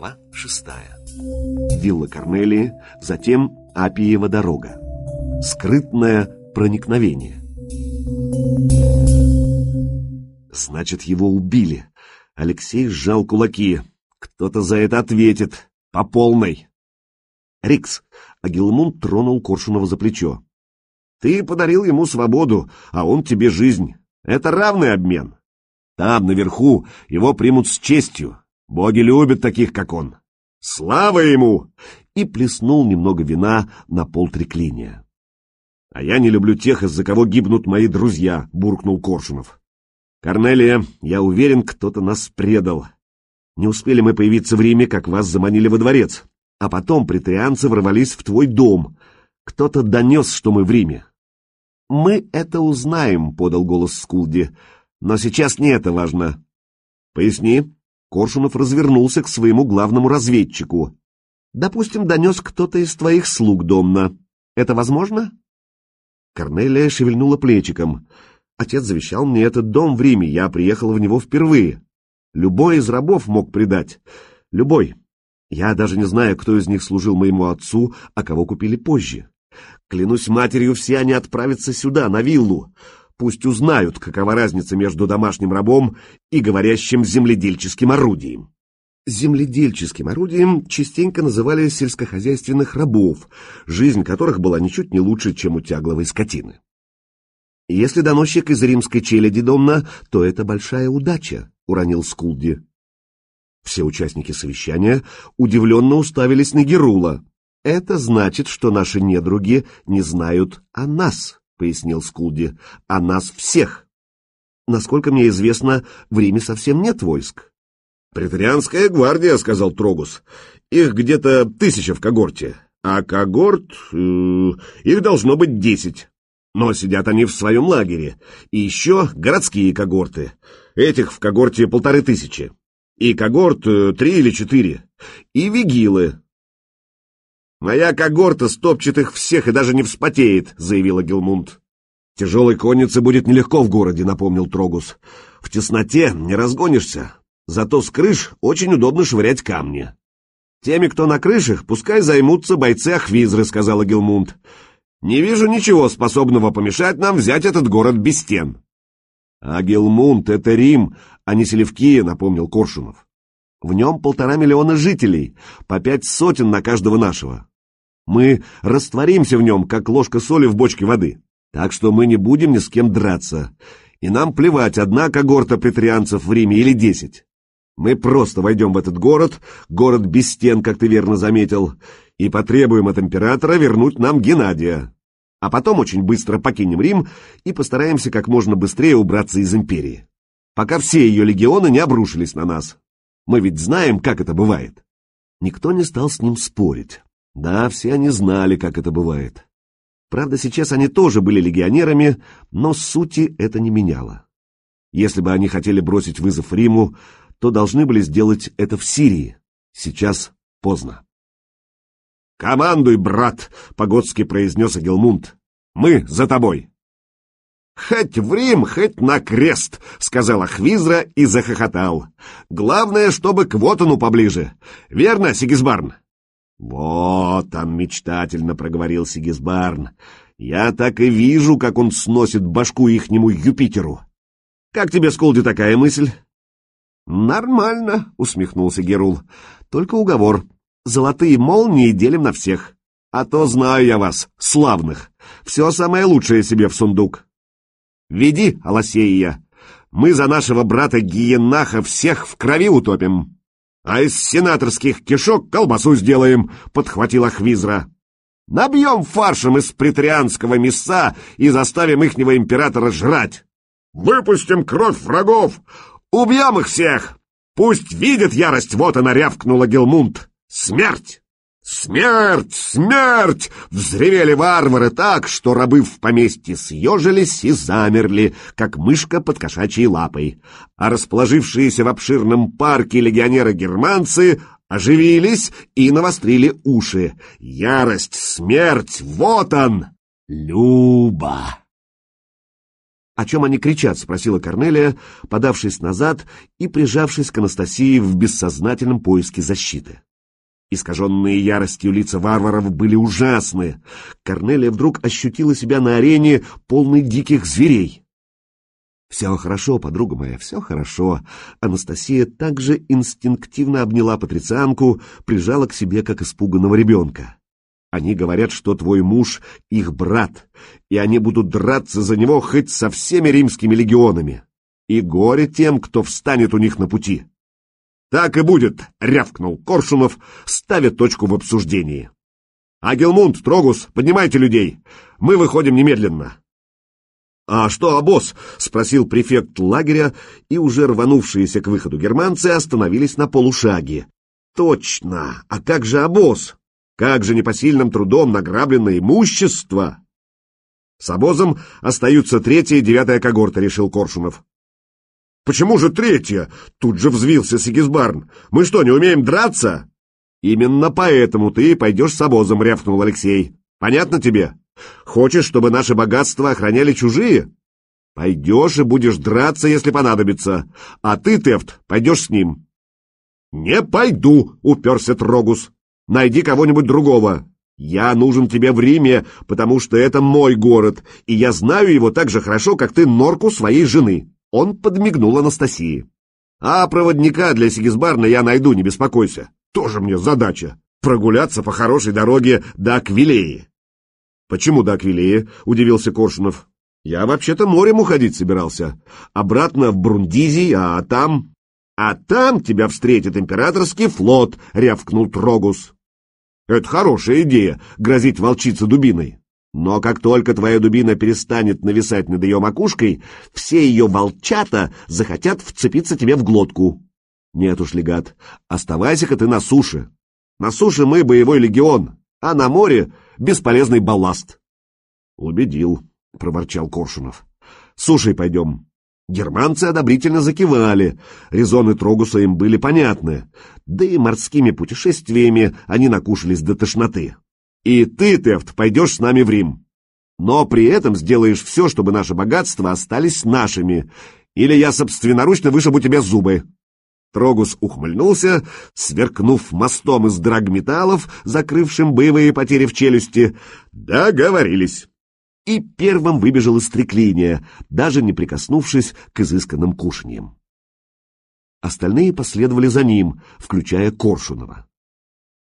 Глава шестая. Вилла Корнелии, затем Апиева дорога. Скрытное проникновение. Значит, его убили. Алексей сжал кулаки. Кто-то за это ответит. По полной. Рикс. Агилмун тронул Коршунова за плечо. Ты подарил ему свободу, а он тебе жизнь. Это равный обмен. Там, наверху, его примут с честью. Боги любят таких, как он. Слава ему!» И плеснул немного вина на пол треклиния. «А я не люблю тех, из-за кого гибнут мои друзья», — буркнул Коршунов. «Корнелия, я уверен, кто-то нас предал. Не успели мы появиться в Риме, как вас заманили во дворец, а потом претарианцы ворвались в твой дом. Кто-то донес, что мы в Риме». «Мы это узнаем», — подал голос Скулди, — «но сейчас не это важно». «Поясни», Коршунов развернулся к своему главному разведчику. «Допустим, донес кто-то из твоих слуг, Домна. Это возможно?» Корнелия шевельнула плечиком. «Отец завещал мне этот дом в Риме, я приехал в него впервые. Любой из рабов мог предать. Любой. Я даже не знаю, кто из них служил моему отцу, а кого купили позже. Клянусь матерью, все они отправятся сюда, на виллу. Пусть узнают, какова разница между домашним рабом и говорящим земледельческим орудием. Земледельческим орудием частенько называли сельскохозяйственных рабов, жизнь которых была ничуть не лучше, чем у тягловой скотины. Если доносчик из римской челяди Домна, то это большая удача, уронил Скулди. Все участники совещания удивленно уставились на Герула. Это значит, что наши недруги не знают о нас пояснил Скулди, — «а нас всех. Насколько мне известно, в Риме совсем нет войск». «Претарианская гвардия», — сказал Трогус. «Их где-то тысяча в когорте, а когорт... Э, их должно быть десять. Но сидят они в своем лагере. И еще городские когорты. Этих в когорте полторы тысячи. И когорт э, три или четыре. И вигилы. «Моя когорта стопчет их всех и даже не вспотеет», — заявила Гилмунд. «Тяжелой коннице будет нелегко в городе», — напомнил Трогус. «В тесноте не разгонишься, зато с крыш очень удобно швырять камни». «Теми, кто на крышах, пускай займутся бойцы Ахвизры», — сказала Гилмунд. «Не вижу ничего способного помешать нам взять этот город без стен». «А Гилмунд — это Рим, а не Селевкия», — напомнил Коршунов. «В нем полтора миллиона жителей, по пять сотен на каждого нашего. Мы растворимся в нем, как ложка соли в бочке воды. Так что мы не будем ни с кем драться. И нам плевать, одна когорта претарианцев в Риме или десять. Мы просто войдем в этот город, город без стен, как ты верно заметил, и потребуем от императора вернуть нам Геннадия. А потом очень быстро покинем Рим и постараемся как можно быстрее убраться из империи. Пока все ее легионы не обрушились на нас. Мы ведь знаем, как это бывает. Никто не стал с ним спорить. Да, все они знали, как это бывает. Правда, сейчас они тоже были легионерами, но сути это не меняло. Если бы они хотели бросить вызов Риму, то должны были сделать это в Сирии. Сейчас поздно. «Командуй, брат!» — погодски произнес Агилмунд. «Мы за тобой!» «Хоть в Рим, хоть на крест!» — сказал Ахвизра и захохотал. «Главное, чтобы к Вотану поближе. Верно, Сигизбарн?» «Вот он мечтательно проговорил Сигизбарн. «Я так и вижу, как он сносит башку ихнему Юпитеру. Как тебе, Скулди, такая мысль?» «Нормально», — усмехнулся Герул. «Только уговор. Золотые молнии делим на всех. А то знаю я вас, славных. Все самое лучшее себе в сундук. Веди, Алосея. Мы за нашего брата Гиенаха всех в крови утопим». «А из сенаторских кишок колбасу сделаем», — подхватила Хвизра. «Набьем фаршем из претарианского мяса и заставим ихнего императора жрать. Выпустим кровь врагов, убьем их всех. Пусть видит ярость, вот она рявкнула Гелмунд. Смерть!» «Смерть! Смерть!» — взревели варвары так, что рабы в поместье съежились и замерли, как мышка под кошачьей лапой. А расположившиеся в обширном парке легионеры-германцы оживились и навострили уши. «Ярость! Смерть! Вот он!» «Люба!» «О чем они кричат?» — спросила Корнелия, подавшись назад и прижавшись к Анастасии в бессознательном поиске защиты. Искаженные яростью лица варваров были ужасны. Корнелия вдруг ощутила себя на арене, полной диких зверей. «Все хорошо, подруга моя, все хорошо». Анастасия также инстинктивно обняла патрицианку, прижала к себе, как испуганного ребенка. Они говорят, что твой муж — их брат, и они будут драться за него хоть со всеми римскими легионами. И горе тем, кто встанет у них на пути. Так и будет, — рявкнул Коршунов, ставя точку в обсуждении. Агилмунд, Трогус, поднимайте людей. Мы выходим немедленно. «А что, обоз?» — спросил префект лагеря, и уже рванувшиеся к выходу германцы остановились на полушаге. «Точно! А как же обоз? Как же непосильным трудом награбленное имущество!» «С обозом остаются третья и девятая когорта», — решил Коршунов. «Почему же третья?» — тут же взвился Сигизбарн. «Мы что, не умеем драться?» «Именно поэтому ты пойдешь с обозом», — рявкнул Алексей. «Понятно тебе?» Хочешь, чтобы наше богатство охраняли чужие? Пойдешь и будешь драться, если понадобится. А ты, Тефт, пойдешь с ним. Не пойду, уперся Трогус. Найди кого-нибудь другого. Я нужен тебе в Риме, потому что это мой город, и я знаю его так же хорошо, как ты норку своей жены. Он подмигнул Анастасии. А проводника для Сигизбарна я найду, не беспокойся. Тоже мне задача. Прогуляться по хорошей дороге до Аквилеи. «Почему до Аквилеи?» — удивился Коршунов. «Я вообще-то морем уходить собирался. Обратно в Брундизи, а там...» «А там тебя встретит императорский флот!» — рявкнул Трогус. «Это хорошая идея — грозить волчице дубиной. Но как только твоя дубина перестанет нависать над ее макушкой, все ее волчата захотят вцепиться тебе в глотку. Нет уж, легат, оставайся-ка ты на суше. На суше мы боевой легион, а на море бесполезный балласт. Убедил, проворчал Коршунов. Слушай, пойдем. Германцы одобрительно закивали, резоны Трогуса им были понятны, да и морскими путешествиями они накушались до тошноты. И ты, Тефт, пойдешь с нами в Рим. Но при этом сделаешь все, чтобы наши богатства остались нашими, или я собственноручно вышибу тебе зубы. Трогус ухмыльнулся, сверкнув мостом из драгметаллов, закрывшим боевые потери в челюсти. Договорились. И первым выбежал из треклиния, даже не прикоснувшись к изысканным кушаньям. Остальные последовали за ним, включая Коршунова.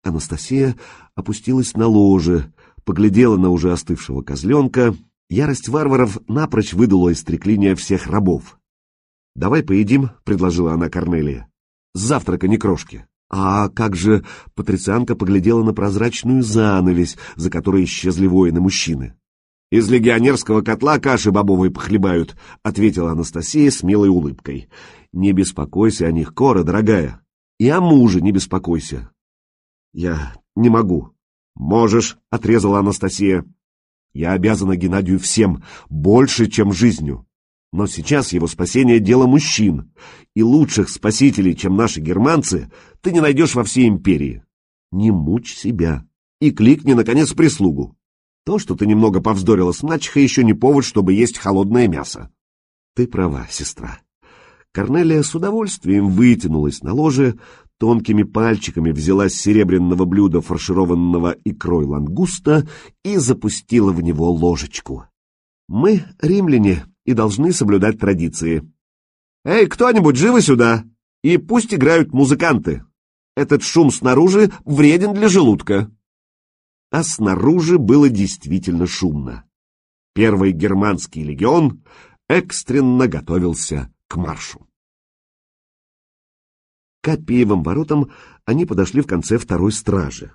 Анастасия опустилась на ложе, поглядела на уже остывшего козленка. Ярость варваров напрочь выдула из треклиния всех рабов. «Давай поедим», — предложила она Корнелия. «С завтрака не крошки». А как же патрицианка поглядела на прозрачную занавесь, за которой исчезли воины-мужчины. «Из легионерского котла каши бобовой похлебают», — ответила Анастасия с милой улыбкой. «Не беспокойся о них, Кора, дорогая. И о муже не беспокойся». «Я не могу». «Можешь», — отрезала Анастасия. «Я обязана Геннадию всем, больше, чем жизнью. Но сейчас его спасение — дело мужчин, и лучших спасителей, чем наши германцы, ты не найдешь во всей империи. Не мучь себя и кликни, наконец, прислугу. То, что ты немного повздорила с мачехой, еще не повод, чтобы есть холодное мясо. Ты права, сестра. Корнелия с удовольствием вытянулась на ложе, тонкими пальчиками взяла с серебряного блюда фаршированного икрой лангуста и запустила в него ложечку. Мы, римляне, и должны соблюдать традиции. «Эй, кто-нибудь, живо сюда! И пусть играют музыканты! Этот шум снаружи вреден для желудка!» А снаружи было действительно шумно. Первый германский легион экстренно готовился к маршу. К Апиевым воротам они подошли в конце второй стражи.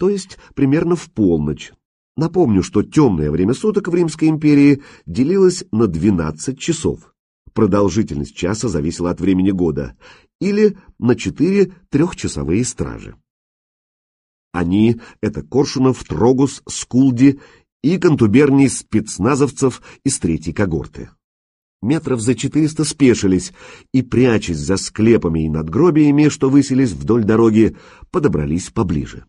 То есть примерно в полночь, Напомню, что темное время суток в Римской империи делилось на 12 часов. Продолжительность часа зависела от времени года, или на 4 трехчасовые стражи. Они — это Коршунов, Трогус, Скулди и контуберний спецназовцев из третьей когорты. Метров за четыреста спешились и, прячась за склепами и надгробиями, что высились вдоль дороги, подобрались поближе.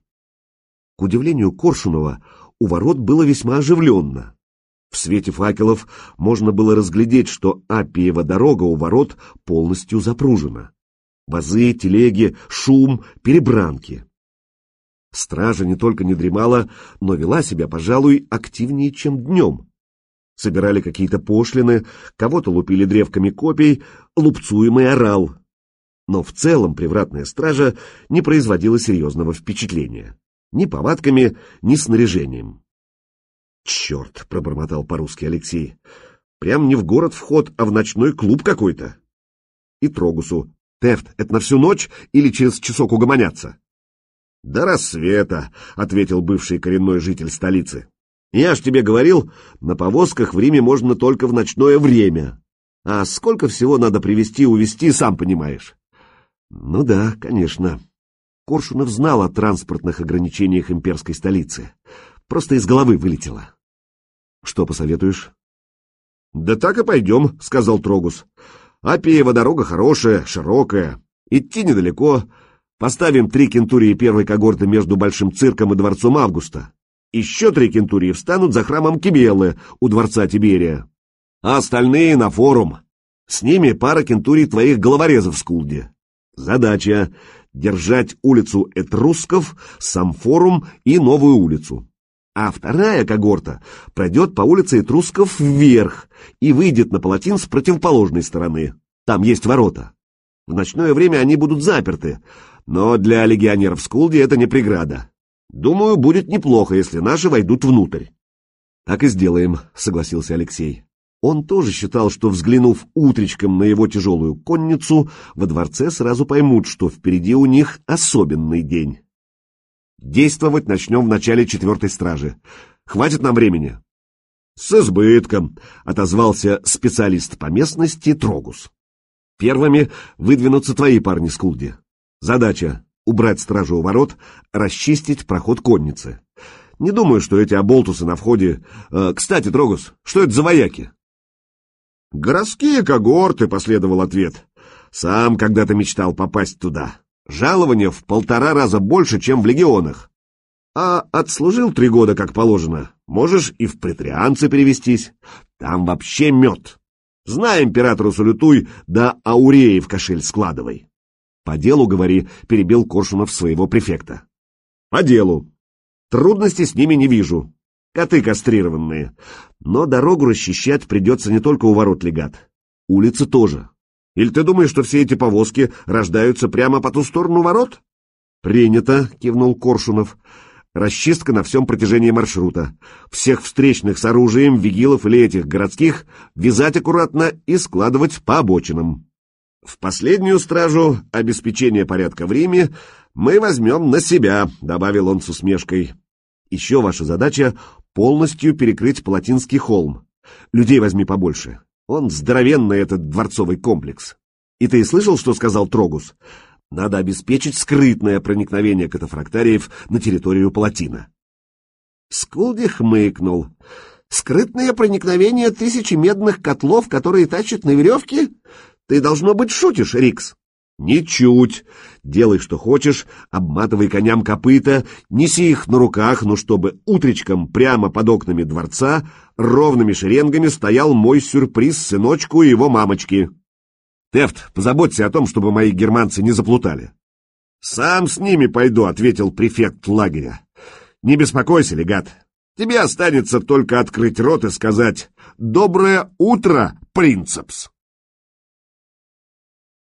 К удивлению Коршунова, у ворот было весьма оживленно. В свете факелов можно было разглядеть, что Апиева дорога у ворот полностью запружена. Вазы, телеги, шум, перебранки. Стража не только не дремала, но вела себя, пожалуй, активнее, чем днем. Собирали какие-то пошлины, кого-то лупили древками копий, лупцуемый орал. Но в целом привратная стража не производила серьезного впечатления. Ни повадками, ни снаряжением. «Черт!» — пробормотал по-русски Алексей. «Прям не в город вход, а в ночной клуб какой-то». И Трогусу. «Тефт, это на всю ночь или через часок угомонятся?» «До рассвета», — ответил бывший коренной житель столицы. «Я ж тебе говорил, на повозках в Риме можно только в ночное время. А сколько всего надо привезти увезти, сам понимаешь». «Ну да, конечно». Коршунов знал о транспортных ограничениях имперской столицы. Просто из головы вылетело. Что посоветуешь? Да так и пойдем, сказал Трогус. Апиева дорога хорошая, широкая. Идти недалеко. Поставим три кентурии первой когорты между Большим цирком и Дворцом Августа. Еще три кентурии встанут за храмом Кибелы у Дворца Тиберия. А остальные на форум. С ними пара кентурий твоих головорезов в Скулде. Задача — держать улицу Этрусков, сам форум и новую улицу а вторая когорта пройдет по улице Этрусков вверх и выйдет на палатин с противоположной стороны. Там есть ворота. В ночное время они будут заперты, но для легионеров Скулди это не преграда. Думаю, будет неплохо, если наши войдут внутрь. Так и сделаем, согласился Алексей. Он тоже считал, что, взглянув утречком на его тяжелую конницу, во дворце сразу поймут, что впереди у них особенный день. Действовать начнем в начале четвертой стражи. Хватит нам времени. С избытком, отозвался специалист по местности Трогус. Первыми выдвинутся твои парни с Кулди. Задача — убрать стражу у ворот, расчистить проход конницы. Не думаю, что эти оболтусы на входе... Э, кстати, Трогус, что это за вояки? Городские когорты, последовал ответ. Сам когда-то мечтал попасть туда. Жалование в полтора раза больше, чем в легионах. А отслужил три года, как положено, можешь и в претрианцы перевестись. Там вообще мед. Знай императору салютуй, да ауреи в кошель складывай. По делу, говори, перебил Коршунов своего префекта. По делу. Трудностей с ними не вижу. Коты кастрированные. Но дорогу расчищать придется не только у ворот легат. Улицы тоже. Или ты думаешь, что все эти повозки рождаются прямо по ту сторону ворот? Принято, кивнул Коршунов. Расчистка на всем протяжении маршрута. Всех встречных с оружием, вигилов или этих городских вязать аккуратно и складывать по обочинам. В последнюю стражу обеспечение порядка в Риме мы возьмем на себя, добавил он с усмешкой. Еще ваша задача — полностью перекрыть Палатинский холм. Людей возьми побольше. Он здоровенный, этот дворцовый комплекс. И ты слышал, что сказал Трогус? Надо обеспечить скрытное проникновение катафрактариев на территорию Палатина. Скулди хмыкнул. «Скрытное проникновение тысячи медных котлов, которые тащат на веревке? Ты, должно быть, шутишь, Рикс?» «Ничуть. Делай, что хочешь, обматывай коням копыта, неси их на руках, но чтобы утречком прямо под окнами дворца ровными шеренгами стоял мой сюрприз сыночку и его мамочки. Тефт, позаботься о том, чтобы мои германцы не заплутали». «Сам с ними пойду», — ответил префект лагеря. «Не беспокойся, легат. Тебе останется только открыть рот и сказать «Доброе утро, принцепс».